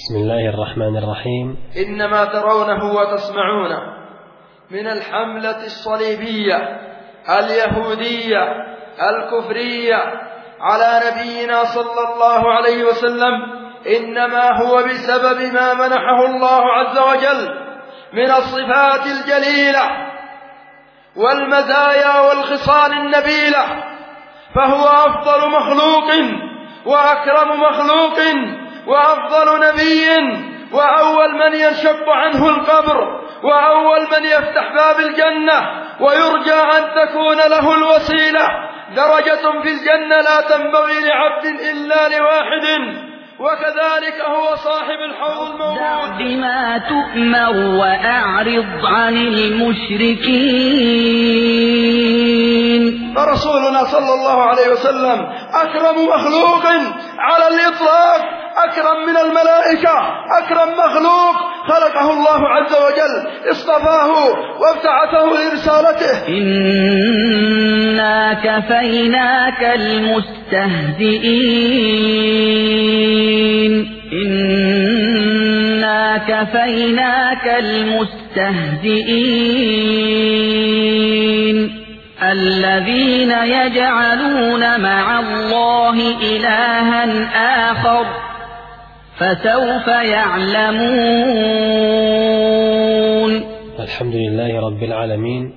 بسم الله الرحمن الرحيم. إنما ترونه وتسمعونه من الحملة الصليبية اليهودية الكفرية على نبينا صلى الله عليه وسلم. إنما هو بسبب ما منحه الله عز وجل من الصفات الجليلة والمزايا والخصال النبيلة. فهو أفضل مخلوق وأكرم مخلوق وأفضل نبي وأول من ينشق عنه القبر وأول من يفتح باب الجنة ويرجى أن تكون له الوسيلة. درجة في الجنة لا تنبغي لعبد إلا لواحد وكذلك هو صاحب الحوض الموعود بما تؤمر وأعرض عن المشركين. فرسولنا صلى الله عليه وسلم أكرم مخلوق على الإطلاق. أكرم من الملائكة أكرم مخلوق خلقه الله عز وجل اصطفاه وابتعثه لرسالته. إنا كفيناك المستهزئين. إنا كفيناك المستهزئين. الذين يجعلون مع الله إلها آخر. فسوف يعلمون. الحمد لله رب العالمين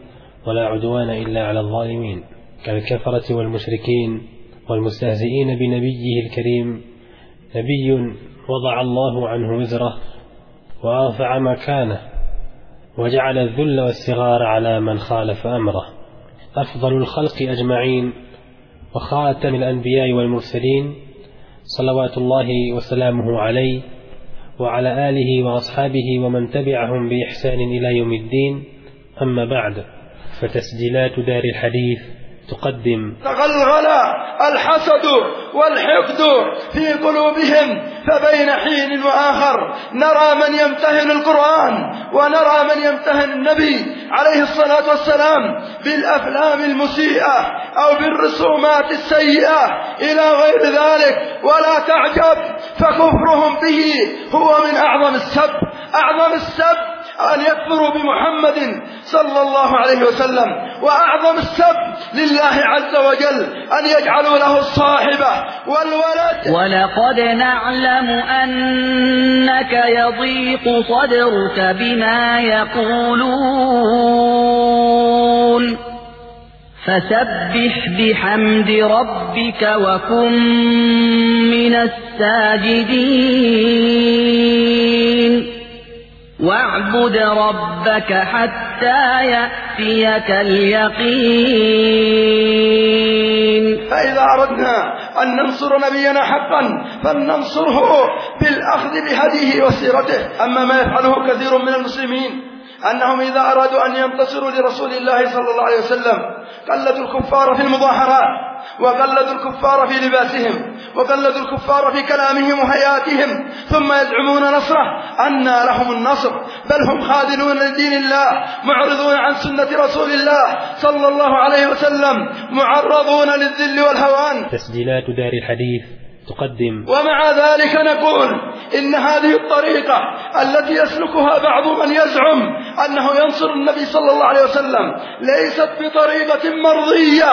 ولا عدوان إلا على الظالمين كالكفرة والمشركين والمستهزئين بنبيه الكريم. نبي وضع الله عنه وزره ورفع مكانه وجعل الذل والصغار على من خالف أمره. أفضل الخلق أجمعين وخاتم الأنبياء والمرسلين صلوات الله وسلامه عليه وعلى آله وأصحابه ومن تبعهم بإحسان إلى يوم الدين. أما بعد فتسجيلات دار الحديث تقدم. تغلغل الحسد والحقد في قلوبهم فبين حين وآخر نرى من يمتهن القرآن ونرى من يمتهن النبي عليه الصلاة والسلام بالأفلام المسيئة أو بالرسومات السيئة إلى غير ذلك. ولا تعجب فكفرهم به هو من أعظم السب. أعظم السب أن يكفروا بمحمد صلى الله عليه وسلم. وأعظم السب لله عز وجل أن يجعلوا له الصاحبة والولد. ولقد نعلم أنك يضيق صدرك بما يقولون. فسبح بحمد ربك وكن من الساجدين. واعبد ربك حتى يأتيك اليقين. فإذا أردنا أن ننصر نبينا حقا فلننصره بالأخذ بهديه وسيرته. أما ما يفعله كثير من المسلمين أنهم إذا أرادوا أن ينتصروا لرسول الله صلى الله عليه وسلم قلدوا الكفار في المظاهرات وقلدوا الكفار في لباسهم وقلدوا الكفار في كلامهم وحياتهم ثم يزعمون نصره أن لهم النصر بل هم خاذلون لدين الله معرضون عن سنة رسول الله صلى الله عليه وسلم معرضون للذل والهوان. تسجيلات دار الحديث. تقدم. ومع ذلك نقول إن هذه الطريقة التي يسلكها بعض من يزعم أنه ينصر النبي صلى الله عليه وسلم ليست بطريقة مرضية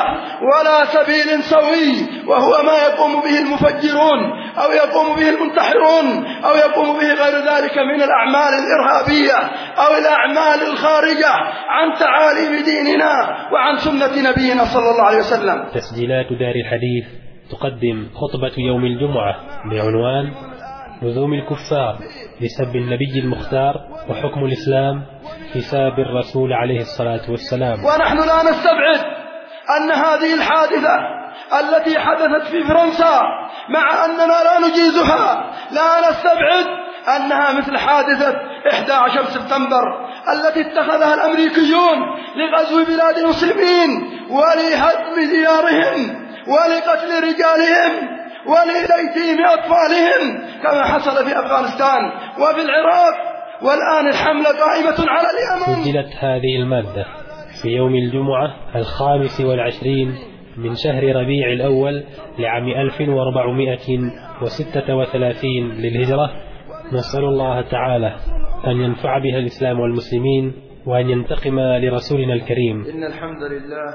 ولا سبيل سوي وهو ما يقوم به المفجرون أو يقوم به المنتحرون أو يقوم به غير ذلك من الأعمال الإرهابية أو الأعمال الخارجة عن تعاليم ديننا وعن سنة نبينا صلى الله عليه وسلم. تسجيلات دار الحديث. تقدم خطبة يوم الجمعة بعنوان لزوم الكفار بسب النبي المختار وحكم الإسلام في ساب الرسول عليه الصلاة والسلام. ونحن لا نستبعد أن هذه الحادثة التي حدثت في فرنسا مع أننا لا نجيزها لا نستبعد أنها مثل حادثة 11 سبتمبر التي اتخذها الأمريكيون لغزو بلاد المسلمين ولهدم ديارهم. ولقتل رجالهم ولتيتيم أطفالهم كما حصل في أفغانستان وفي العراق. والآن الحملة قائمة على اليمن. سجلت هذه المادة في يوم الجمعة الخامس والعشرين من شهر ربيع الأول لعام 1436 للهجرة. نسأل الله تعالى أن ينفع بها الإسلام والمسلمين وأن ينتقم لرسولنا الكريم. إن الحمد لله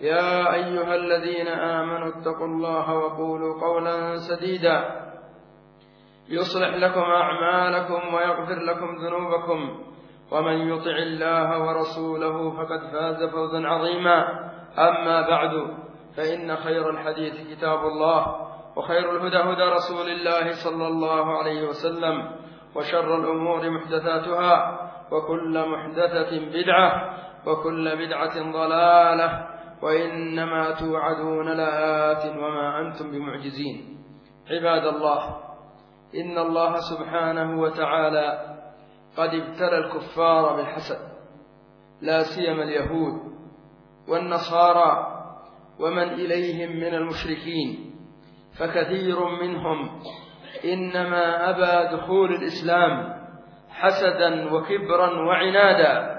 يا أيها الذين آمنوا اتقوا الله وقولوا قولا سديدا. يصلح لكم أعمالكم ويغفر لكم ذنوبكم. ومن يطع الله ورسوله فقد فاز فوزا عظيما. أما بعد فإن خير الحديث كتاب الله وخير الهدى هدى رسول الله صلى الله عليه وسلم وشر الأمور محدثاتها وكل محدثة بدعة وكل بدعة ضلالة وإنما توعدون لآت وما أنتم بمعجزين. عباد الله إن الله سبحانه وتعالى قد ابتلى الكفار بالحسد لا سيما اليهود والنصارى ومن إليهم من المشركين فكثير منهم إنما أبى دخول الإسلام حسدا وكبرا وعنادا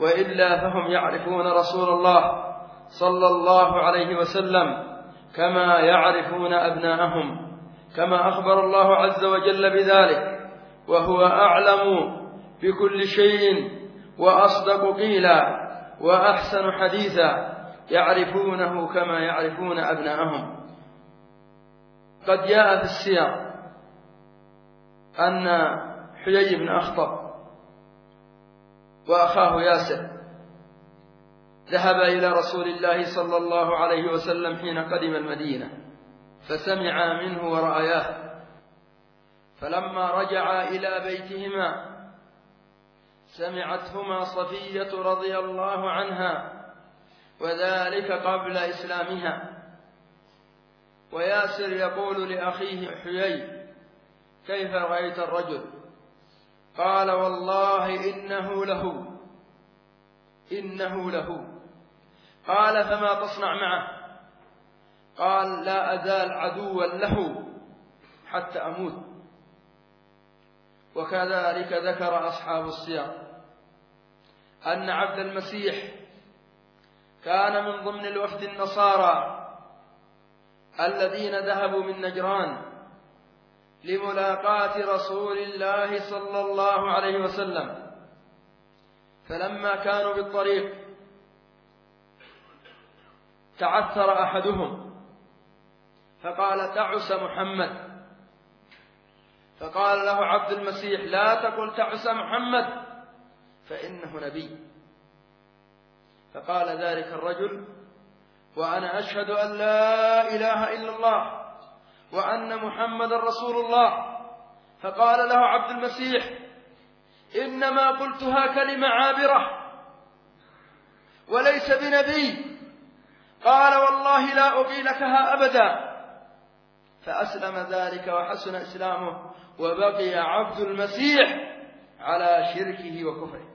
وإلا فهم يعرفون رسول الله صلى الله عليه وسلم كما يعرفون أبناءهم كما أخبر الله عز وجل بذلك وهو أعلم بكل شيء وأصدق قيلا وأحسن حديثا يعرفونه كما يعرفون أبناءهم. قد جاء في السير أن حيي بن أخطب وأخاه ياسر ذهب إلى رسول الله صلى الله عليه وسلم حين قدم المدينة فسمعا منه ورأياه. فلما رجعا إلى بيتهما سمعتهما صفية رضي الله عنها وذلك قبل إسلامها. وياسر يقول لأخيه حيي كيف رأيت الرجل؟ قال والله إنه له إنه له. قال فما تصنع معه؟ قال لا أزال عدوا له حتى أموت. وكذلك ذكر أصحاب السياق أن عبد المسيح كان من ضمن الوفد النصارى الذين ذهبوا من نجران لملاقاة رسول الله صلى الله عليه وسلم. فلما كانوا بالطريق تعثر أحدهم. فقال تعس محمد. فقال له عبد المسيح لا تقل تعس محمد فإنه نبي. فقال ذلك الرجل وأنا أشهد أن لا إله إلا الله وأن محمد رسول الله. فقال له عبد المسيح إنما قلتها كلمة عابرة وليس بنبي. قال والله لا أقيلكها أبدا. فأسلم ذلك وحسن إسلامه وبقي عبد المسيح على شركه وكفره.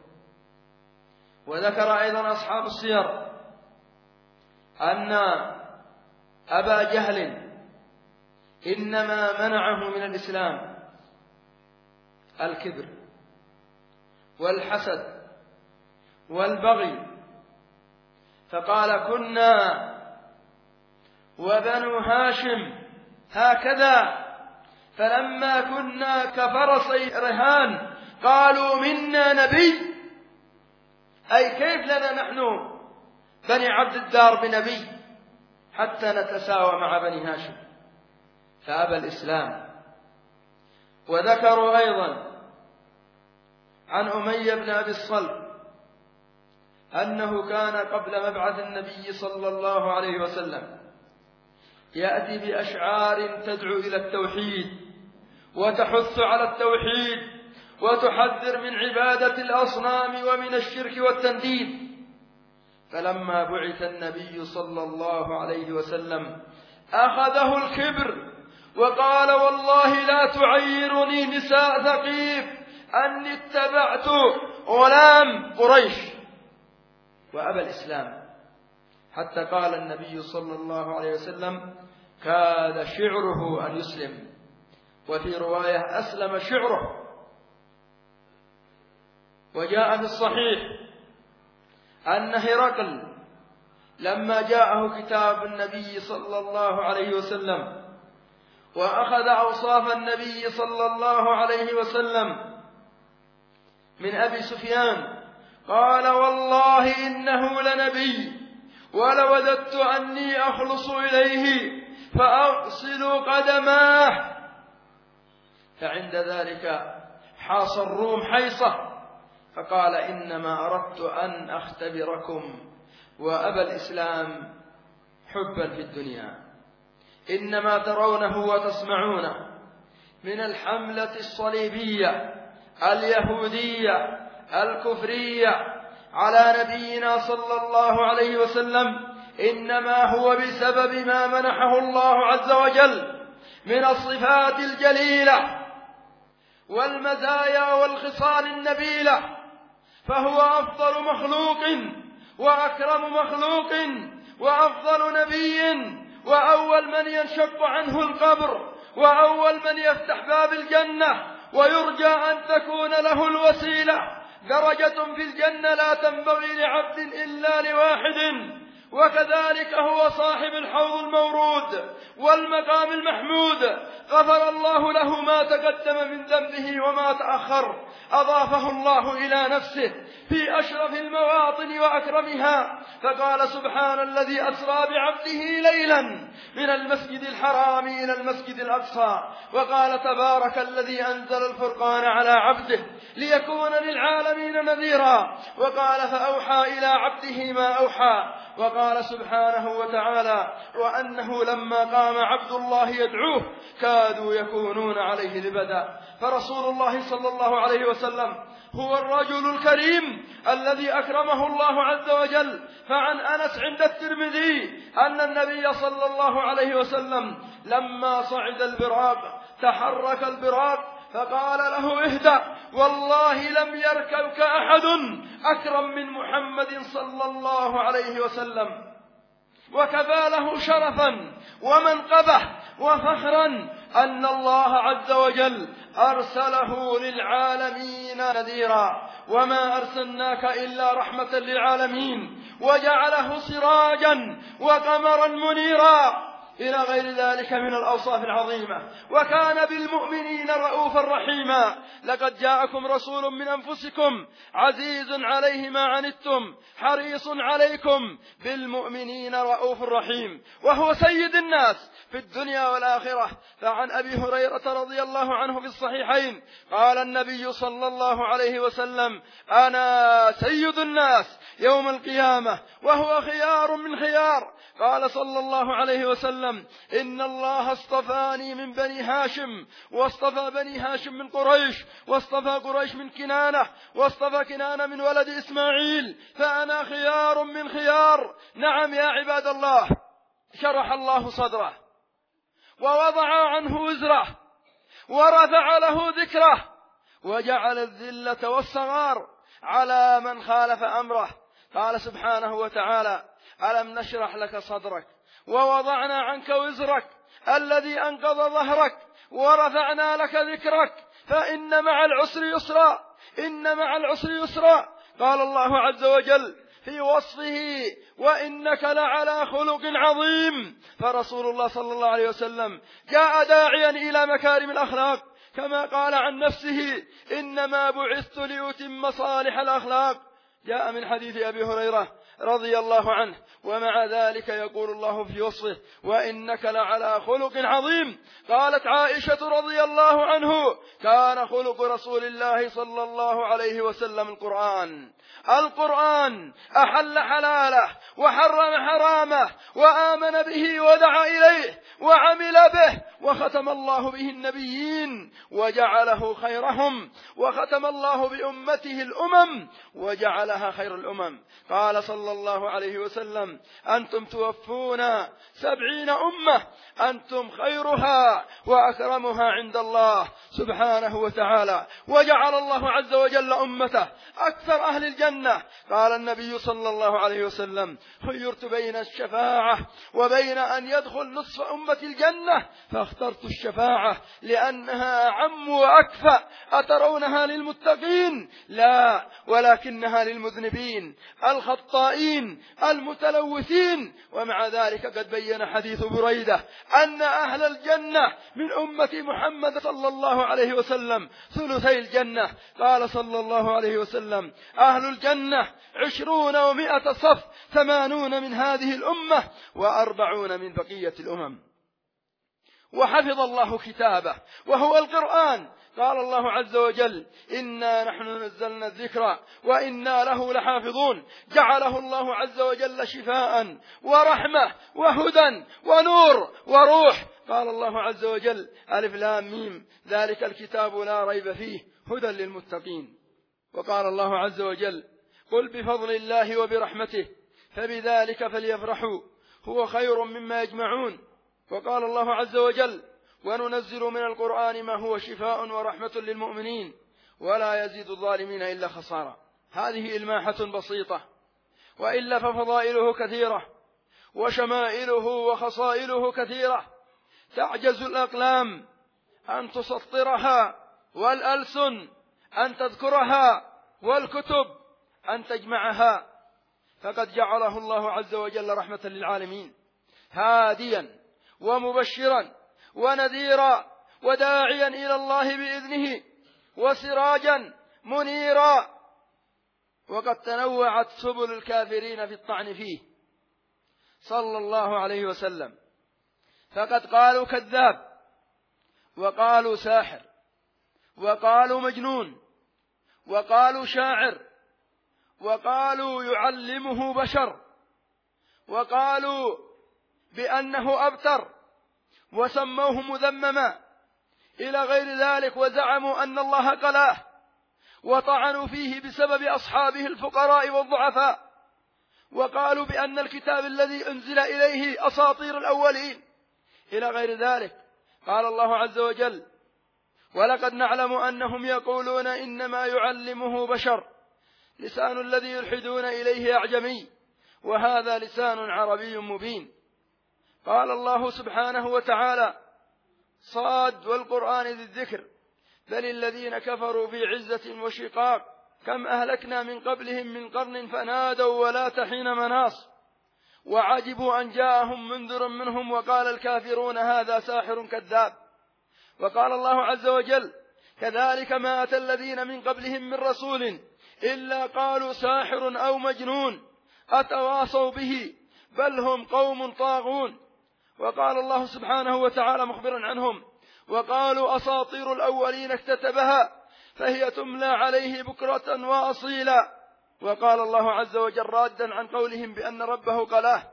وذكر أيضا أصحاب السير أن أبا جهل إنما منعه من الإسلام الكبر والحسد والبغي فقال كنا وبنو هاشم هكذا. فلما كنا كفرسي رهان قالوا منا نبي. أي كيف لنا نحن بني عبد الدار بنبي حتى نتساوى مع بني هاشم؟ فأبى الإسلام. وذكروا أيضا عن أمية بن أبي الصلب أنه كان قبل مبعث النبي صلى الله عليه وسلم. يأتي بأشعار تدعو إلى التوحيد وتحث على التوحيد وتحذر من عبادة الأصنام ومن الشرك والتنديد. فلما بعث النبي صلى الله عليه وسلم أخذه الكبر وقال والله لا تعيرني نساء ثقيف أني اتبعت غلام قريش. وأبى الإسلام. حتى قال النبي صلى الله عليه وسلم كاد شعره أن يسلم. وفي رواية أسلم شعره. وجاء في الصحيح أن هرقل لما جاءه كتاب النبي صلى الله عليه وسلم وأخذ أوصاف النبي صلى الله عليه وسلم من أبي سفيان قال والله إنه لنبي ولوددت أني أخلص إليه فأغسل قدماه. فعند ذلك حاص الروم حيصة فقال إنما أردت أن أختبركم وأبى الإسلام حبا في الدنيا. إنما ترونه وتسمعونه من الحملة الصليبية اليهودية الكفرية على نبينا صلى الله عليه وسلم إنما هو بسبب ما منحه الله عز وجل من الصفات الجليلة والمزايا والخصال النبيلة فهو أفضل مخلوق وأكرم مخلوق وأفضل نبي وأول من ينشق عنه القبر وأول من يفتح باب الجنة ويرجى أن تكون له الوسيلة. درجة في الجنة لا تنبغي لعبد إلا لواحد. وكذلك هو صاحب الحوض المورود والمقام المحمود. غفر الله له ما تقدم من ذنبه وما تأخر. أضافه الله إلى نفسه في أشرف المواطن وأكرمها. فقال سبحان الذي أسرى بعبده ليلا من المسجد الحرام إلى المسجد الأقصى. وقال تبارك الذي أنزل الفرقان على عبده ليكون للعالمين نذيرا. وقال فأوحى إلى عبده ما أوحى. وقال سبحانه وتعالى وأنه لما قام عبد الله يدعوه كادوا يكونون عليه لبدا. فرسول الله صلى الله عليه وسلم هو الرجل الكريم الذي أكرمه الله عز وجل. فعن أنس عند الترمذي أن النبي صلى الله عليه وسلم لما صعد البراق تحرك البراق فقال له اهدأ. والله لم يركبك أحد أكرم من محمد صلى الله عليه وسلم. وكفى له شرفا ومنقبه وفخرا أن الله عز وجل أرسله للعالمين نذيرا. وما أرسلناك إلا رحمة للعالمين. وجعله سراجا وقمرا منيرا. إلى غير ذلك من الأوصاف العظيمة. وكان بالمؤمنين رؤوفا رحيما. لقد جاءكم رسول من أنفسكم عزيز عليه ما عنتم حريص عليكم. بالمؤمنين رؤوف رحيم. وهو سيد الناس في الدنيا والآخرة. فعن أبي هريرة رضي الله عنه في الصحيحين قال النبي صلى الله عليه وسلم أنا سيد الناس يوم القيامة وهو خيار من خيار. قال صلى الله عليه وسلم إن الله اصطفاني من بني هاشم واصطفى بني هاشم من قريش واصطفى قريش من كنانة واصطفى كنانة من ولد إسماعيل فأنا خيار من خيار. نعم يا عباد الله. شرح الله صدره. ووضع عنه وزره. ورفع له ذكره. وجعل الذلة والصغار على من خالف أمره. قال سبحانه وتعالى ألم نشرح لك صدرك؟ ووضعنا عنك وزرك الذي أنقض ظهرك ورفعنا لك ذكرك فإن مع العسر يسرا إن مع العسر يسرا. قال الله عز وجل في وصفه وإنك لعلى خلق عظيم. فرسول الله صلى الله عليه وسلم جاء داعيا إلى مكارم الأخلاق كما قال عن نفسه إنما بعثت لأتم صالح الأخلاق. جاء من حديث أبي هريرة رضي الله عنه. ومع ذلك يقول الله في وصفه وإنك لعلى خلق عظيم. قالت عائشة رضي الله عنه كان خلق رسول الله صلى الله عليه وسلم القرآن. القرآن أحل حلاله وحرم حرامه وآمن به ودعا إليه وعمل به وختم الله به النبيين وجعله خيرهم وختم الله بأمته الأمم وجعلها خير الأمم. قال صلى الله عليه وسلم أنتم توفون سبعين أمة أنتم خيرها وأكرمها عند الله سبحانه وتعالى. وجعل الله عز وجل أمته أكثر أهل الجنة. قال النبي صلى الله عليه وسلم خيرت بين الشفاعة وبين أن يدخل نصف أمة الجنة فاخترت الشفاعة لأنها أعم وأكفأ أترونها للمتقين؟ لا ولكنها للمذنبين الخطائين المتلوثين. ومع ذلك قد بين حديث بريدة أن أهل الجنة من أمة محمد صلى الله عليه وسلم ثلثي الجنة. قال صلى الله عليه وسلم الجنة عشرون ومائة صف ثمانون من هذه الأمة وأربعون من بقية الأمم. وحفظ الله كتابه وهو القرآن. قال الله عز وجل إنا نحن نزلنا الذكر وإنا له لحافظون. جعله الله عز وجل شفاء ورحمة وهدى ونور وروح. قال الله عز وجل ألف لام ميم ذلك الكتاب لا ريب فيه هدى للمتقين. وقال الله عز وجل قل بفضل الله وبرحمته فبذلك فليفرحوا هو خير مما يجمعون وقال الله عز وجل وننزل من القرآن ما هو شفاء ورحمة للمؤمنين ولا يزيد الظالمين إلا خسارة. هذه إلماحة بسيطة. وإلا ففضائله كثيرة وشمائله وخصائله كثيرة. تعجز الأقلام أن تسطرها والألسن أن تذكرها والكتب أن تجمعها. فقد جعله الله عز وجل رحمة للعالمين. هاديا ومبشرا ونذيرا وداعيا إلى الله بإذنه وسراجا منيرا. وقد تنوعت سبل الكافرين في الطعن فيه. صلى الله عليه وسلم. فقد قالوا كذاب. وقالوا ساحر. وقالوا مجنون. وقالوا شاعر وقالوا يعلمه بشر وقالوا بأنه أبتر وسموه مذمما. إلى غير ذلك وزعموا أن الله قلاه وطعنوا فيه بسبب أصحابه الفقراء والضعفاء. وقالوا بأن الكتاب الذي أنزل إليه أساطير الأولين. إلى غير ذلك قال الله عز وجل ولقد نعلم أنهم يقولون إنما يعلمه بشر. لسان الذي يلحدون إليه أعجمي وهذا لسان عربي مبين. قال الله سبحانه وتعالى صاد والقرآن ذي الذكر بل الذين كفروا في عزة وشقاق كم أهلكنا من قبلهم من قرن فنادوا ولا تحين مناص. وعجبوا أن جاءهم منذر منهم وقال الكافرون هذا ساحر كذاب. وقال الله عز وجل كذلك ما أتى الذين من قبلهم من رسول إلا قالوا ساحر أو مجنون أتواصوا به بل هم قوم طاغون. وقال الله سبحانه وتعالى مخبرا عنهم وقالوا أساطير الأولين اكتتبها فهي تملى عليه بكرة وأصيلا. وقال الله عز وجل رادا عن قولهم بأن ربه قلاه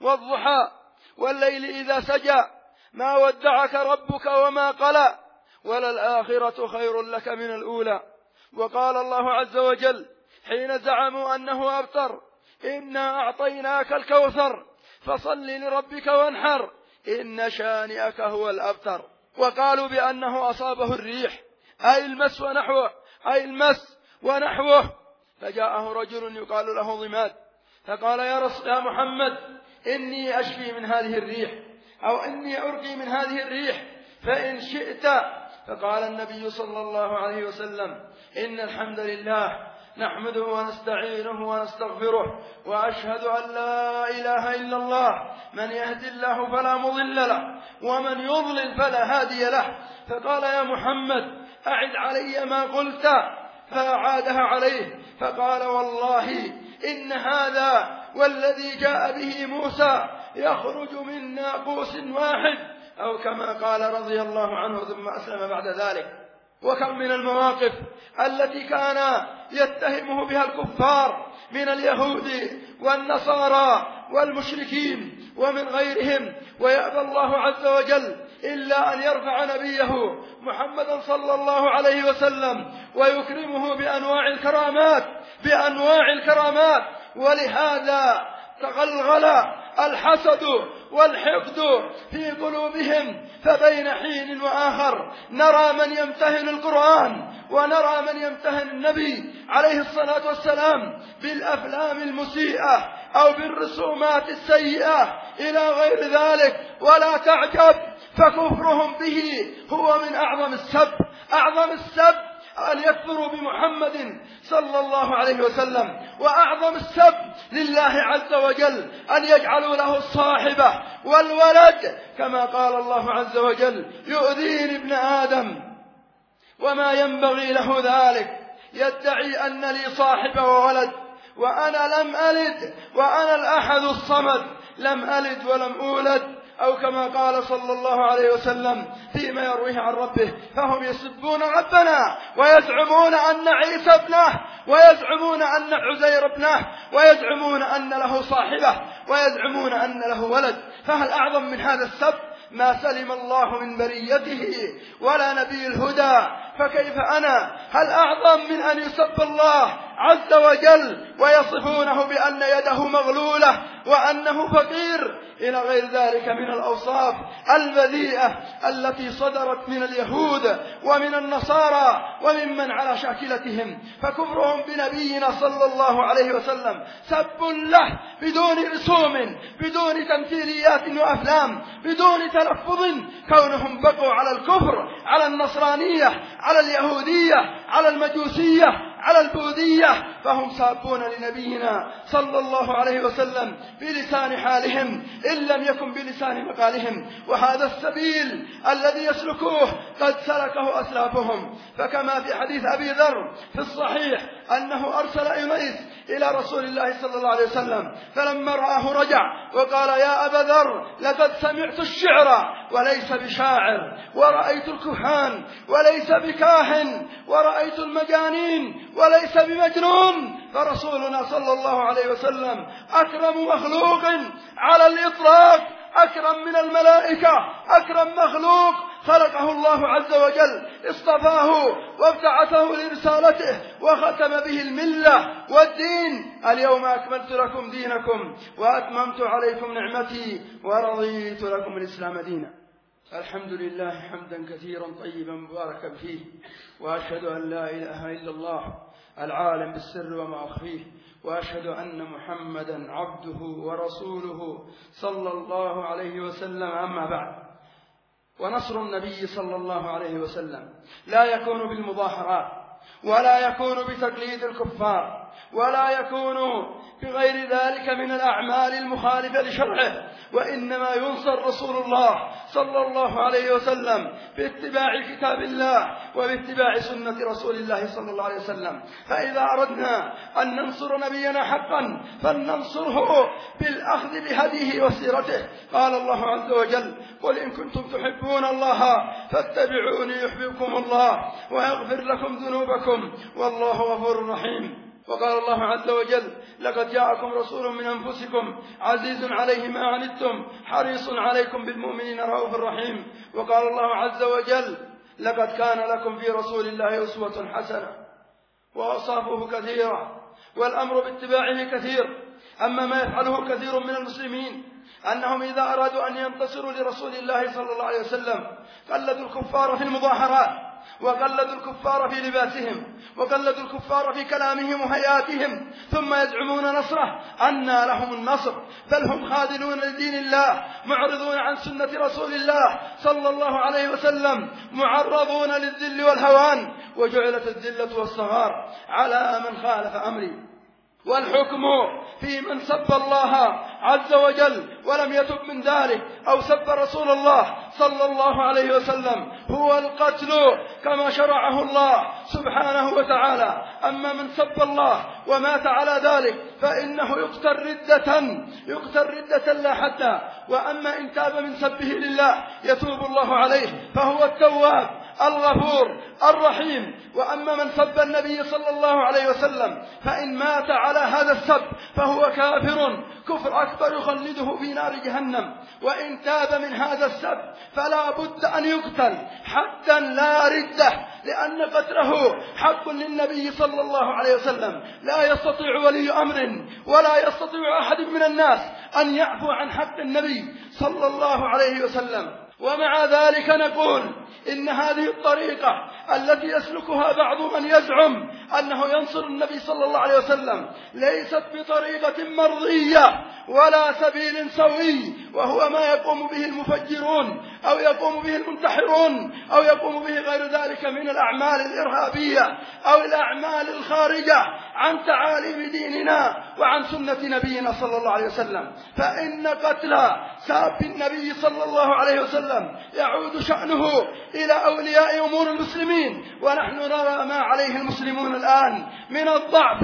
والضحى والليل إذا سجى ما ودعك ربك وما قلى وللآخرة خير لك من الأولى. وقال الله عز وجل حين زعموا أنه أبتر إنا أعطيناك الكوثر فصل لربك وانحر إن شانئك هو الأبتر. وقالوا بأنه أصابه الريح أي المس ونحوه أي المس ونحوه. فجاءه رجل يقال له ضماد فقال يا, يا محمد إني أشفي من هذه الريح. أو إني أرقي من هذه الريح فإن شئت فقال النبي صلى الله عليه وسلم إن الحمد لله نحمده ونستعينه ونستغفره وأشهد أن لا إله إلا الله من يهد الله فلا مضل له ومن يضلل فلا هادي له. فقال يا محمد أعد علي ما قلت فأعادها عليه. فقال والله إن هذا والذي جاء به موسى يخرج من ناقوس واحد أو كما قال رضي الله عنه ثم أسلم بعد ذلك. وكم من المواقف التي كان يتهمه بها الكفار من اليهود والنصارى والمشركين ومن غيرهم. ويأبى الله عز وجل إلا أن يرفع نبيه محمدا صلى الله عليه وسلم ويكرمه بأنواع الكرامات بأنواع الكرامات. ولهذا تغلغل الحسد والحقد في قلوبهم فبين حين وآخر نرى من يمتهن القرآن ونرى من يمتهن النبي عليه الصلاة والسلام بالأفلام المسيئة أو بالرسومات السيئة إلى غير ذلك. ولا تعجب فكفرهم به هو من أعظم السب. أعظم السب أن يكفروا بمحمد صلى الله عليه وسلم. وأعظم السب لله عز وجل أن يجعلوا له الصاحبة والولد. كما قال الله عز وجل يؤذيني ابن آدم وما ينبغي له ذلك. يدعي أن لي صاحبة وولد وأنا لم ألد وأنا الأحد الصمد. لم ألد ولم أولد. أو كما قال صلى الله عليه وسلم فيما يرويه عن ربه فهم يسبون ربنا ويزعمون أن عيسى ابنه ويزعمون أن عزير ابنه ويزعمون أن له صاحبة ويزعمون أن له ولد. فهل أعظم من هذا السب؟ ما سلم الله من بريته ولا نبي الهدى. فكيف أنا؟ هل أعظم من أن يسب الله عز وجل ويصفونه بأن يده مغلولة وأنه فقير. إلى غير ذلك من الأوصاف البذيئة التي صدرت من اليهود ومن النصارى وممن على شاكلتهم. فكفرهم بنبينا صلى الله عليه وسلم سب له بدون رسوم بدون تمثيليات وأفلام بدون تلفظ. كونهم بقوا على الكفر على النصرانية على اليهودية على المجوسية على البوذية فهم سابون لنبينا صلى الله عليه وسلم بلسان حالهم إن لم يكن بلسان مقالهم. وهذا السبيل الذي يسلكوه قد سلكه أسلافهم. فكما في حديث أبي ذر في الصحيح أنه أرسل إليس إلى رسول الله صلى الله عليه وسلم فلما رآه رجع وقال يا أبا ذر لقد سمعت الشعر وليس بشاعر ورأيت الكهان وليس بكاهن ورأيت المجانين وليس بمجنون. فرسولنا صلى الله عليه وسلم أكرم مخلوق على الإطلاق أكرم من الملائكة أكرم مخلوق. خلقه الله عز وجل اصطفاه وابتعثه لرسالته وختم به الملة والدين. اليوم أكملت لكم دينكم وأتممت عليكم نعمتي ورضيت لكم الإسلام دينا. الحمد لله حمدا كثيرا طيبا مباركا فيه وأشهد أن لا إله إلا الله العالم بالسر وما أخفيه وأشهد أن محمدا عبده ورسوله صلى الله عليه وسلم. أما بعد ونصر النبي صلى الله عليه وسلم لا يكون بالمظاهرات ولا يكون بتقليد الكفار ولا يكون بغير ذلك من الأعمال المخالفة لشرعه وإنما ينصر رسول الله صلى الله عليه وسلم باتباع كتاب الله وباتباع سنة رسول الله صلى الله عليه وسلم. فإذا أردنا أن ننصر نبينا حقا فلننصره بالأخذ بهديه وسيرته. قال الله عز وجل قل إن كنتم تحبون الله فاتبعوني يحببكم الله ويغفر لكم ذنوبكم والله غفور رحيم. وقال الله عز وجل لقد جاءكم رسول من أنفسكم عزيز عليه ما عنتم حريص عليكم بالمؤمنين رؤوف رحيم. وقال الله عز وجل لقد كان لكم في رسول الله أسوة حسنة وأوصافه كثيرة والأمر باتباعه كثير. أما ما يفعله كثير من المسلمين أنهم إذا أرادوا أن ينتصروا لرسول الله صلى الله عليه وسلم قلدوا الكفار في المظاهرات وقلدوا الكفار في لباسهم وقلدوا الكفار في كلامهم وهياتهم ثم يزعمون نصره أنى لهم النصر بل هم خاذلون لدين الله معرضون عن سنة رسول الله صلى الله عليه وسلم معرضون للذل والهوان وجعلت الذلة والصغار على من خالف أمري. والحكم في من سب الله عز وجل ولم يتب من ذلك أو سب رسول الله صلى الله عليه وسلم هو القتل كما شرعه الله سبحانه وتعالى. أما من سب الله ومات على ذلك فإنه يقتل ردة يقتل ردة لا حتى وأما إن تاب من سبه لله يتوب الله عليه فهو التواب. الغفور الرحيم. وأما من سب النبي صلى الله عليه وسلم فإن مات على هذا السب فهو كافر. كفر أكبر يخلده في نار جهنم. وإن تاب من هذا السب فلا بد أن يقتل حتى لا ردة لأن قتله حق للنبي صلى الله عليه وسلم. لا يستطيع ولي أمر ولا يستطيع أحد من الناس أن يعفو عن حق النبي صلى الله عليه وسلم. ومع ذلك نقول إن هذه الطريقة التي يسلكها بعض من يزعم أنه ينصر النبي صلى الله عليه وسلم ليست بطريقة مرضية ولا سبيل سوي وهو ما يقوم به المفجرون. أو يقوم به المنتحرون أو يقوم به غير ذلك من الأعمال الإرهابية أو الأعمال الخارجة عن تعاليم ديننا وعن سنة نبينا صلى الله عليه وسلم. فإن قتل ساب النبي صلى الله عليه وسلم يعود شأنه إلى أولياء أمور المسلمين. ونحن نرى ما عليه المسلمون الآن من الضعف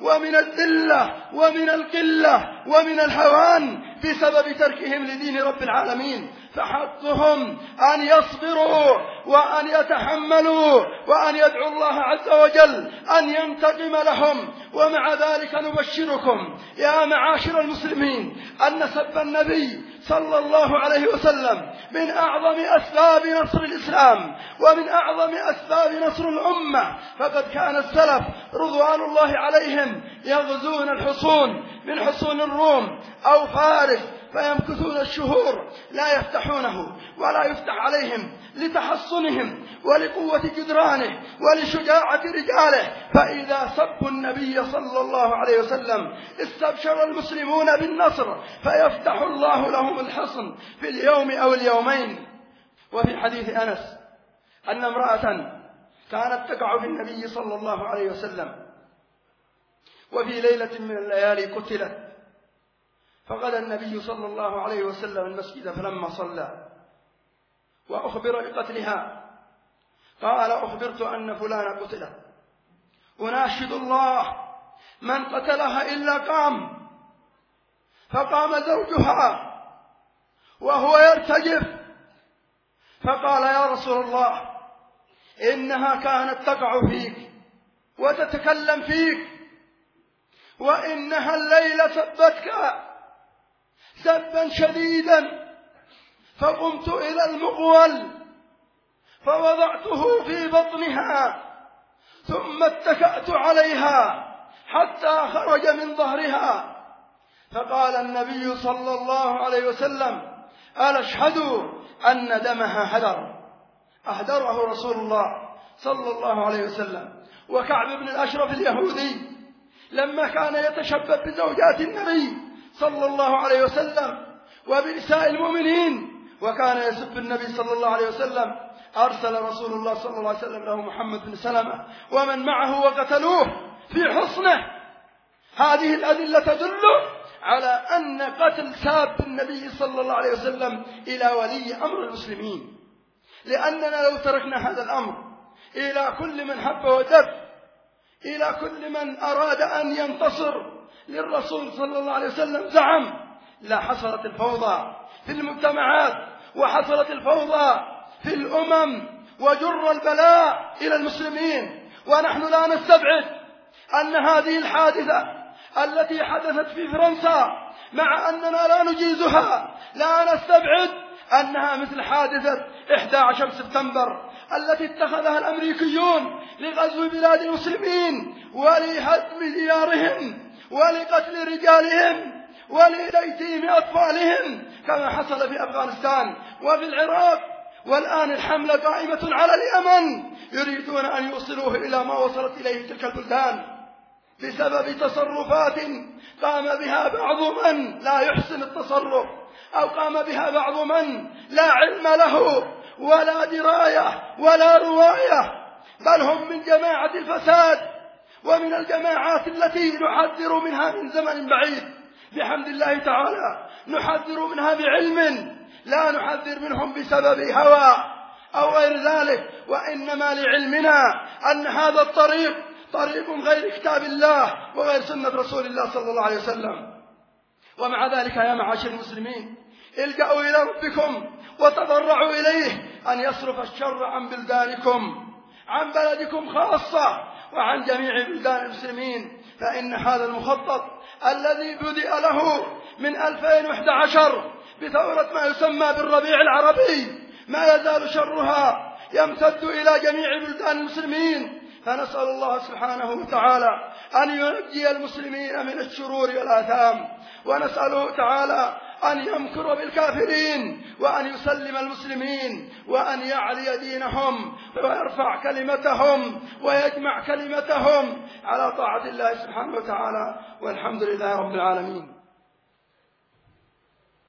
ومن الذلة ومن القلة ومن الهوان بسبب تركهم لدين رب العالمين. فحقهم أن يصبروا وأن يتحملوا وأن يدعوا الله عز وجل أن ينتقم لهم. ومع ذلك نبشركم يا معاشر المسلمين أن سب النبي صلى الله عليه وسلم من أعظم أسباب نصر الإسلام ومن أعظم أسباب نصر الأمة. فقد كان السلف رضوان الله عليهم يغزون الحصون من حصون الروم أو فارس فيمكثون الشهور لا يفتحونه ولا يفتح عليهم لتحصنهم ولقوة جدرانه ولشجاعة رجاله. فإذا سبوا النبي صلى الله عليه وسلم استبشر المسلمون بالنصر فيفتح الله لهم الحصن في اليوم أو اليومين. وفي حديث أنس أن امرأة كانت تقع في النبي صلى الله عليه وسلم وفي ليلة من الليالي قتلت. فغدا النبي صلى الله عليه وسلم المسجد فلما صلى وأخبر بقتلها. قال أخبرت أن فلان قتل. أناشد الله من قتلها إلا قام. فقام زوجها وهو يرتجف. فقال يا رسول الله إنها كانت تقع فيك وتتكلم فيك وإنها الليلة سبتك سبا شديدا. فقمت إلى المغول فوضعته في بطنها ثم اتكأت عليها حتى خرج من ظهرها. فقال النبي صلى الله عليه وسلم ألا اشهدوا أن دمها هدر. أهدره رسول الله صلى الله عليه وسلم. وكعب بن الأشرف اليهودي لما كان يتشبب بزوجات النبي صلى الله عليه وسلم وبنساء المؤمنين. وكان يسب النبي صلى الله عليه وسلم أرسل رسول الله صلى الله عليه وسلم له محمد بن سلمة ومن معه وقتلوه في حصنه. هذه الأدلة تدل على أن قتل ساب النبي صلى الله عليه وسلم إلى ولي أمر المسلمين. لأننا لو تركنا هذا الأمر إلى كل من حب ودب إلى كل من أراد أن ينتصر للرسول صلى الله عليه وسلم. زعم لا حصلت الفوضى في المجتمعات وحصلت الفوضى في الأمم وجر البلاء إلى المسلمين. ونحن لا نستبعد أن هذه الحادثة التي حدثت في فرنسا مع أننا لا نجيزها لا نستبعد أنها مثل حادثة 11 سبتمبر التي اتخذها الأمريكيون لغزو بلاد المسلمين ولهدم ديارهم ولقتل رجالهم ولتيتيم أطفالهم كما حصل في أفغانستان وفي العراق. والآن الحملة قائمة على اليمن. يريدون أن يوصلوه إلى ما وصلت إليه تلك البلدان بسبب تصرفات قام بها بعض من لا يحسن التصرف أو قام بها بعض من لا علم له. ولا دراية ولا رواية بل هم من جماعة الفساد ومن الجماعات التي نحذر منها من زمن بعيد. بحمد الله تعالى نحذر منها بعلم لا نحذر منهم بسبب هوى أو غير ذلك وإنما لعلمنا أن هذا الطريق طريق غير كتاب الله وغير سنة رسول الله صلى الله عليه وسلم. ومع ذلك يا معاشر المسلمين الجأوا إلى ربكم وتضرعوا إليه أن يصرف الشر عن بلدانكم عن بلدكم خاصة وعن جميع بلدان المسلمين. فإن هذا المخطط الذي بدأ له من 2011 بثورة ما يسمى بالربيع العربي ما يزال شرها يمتد إلى جميع بلدان المسلمين. فنسأل الله سبحانه وتعالى أن ينجي المسلمين من الشرور والآثام. ونسأله تعالى أن يمكر بالكافرين وأن يسلم المسلمين وأن يعلي دينهم ويرفع كلمتهم ويجمع كلمتهم على طاعة الله سبحانه وتعالى والحمد لله رب العالمين.